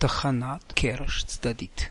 תחנת קרש צדדית.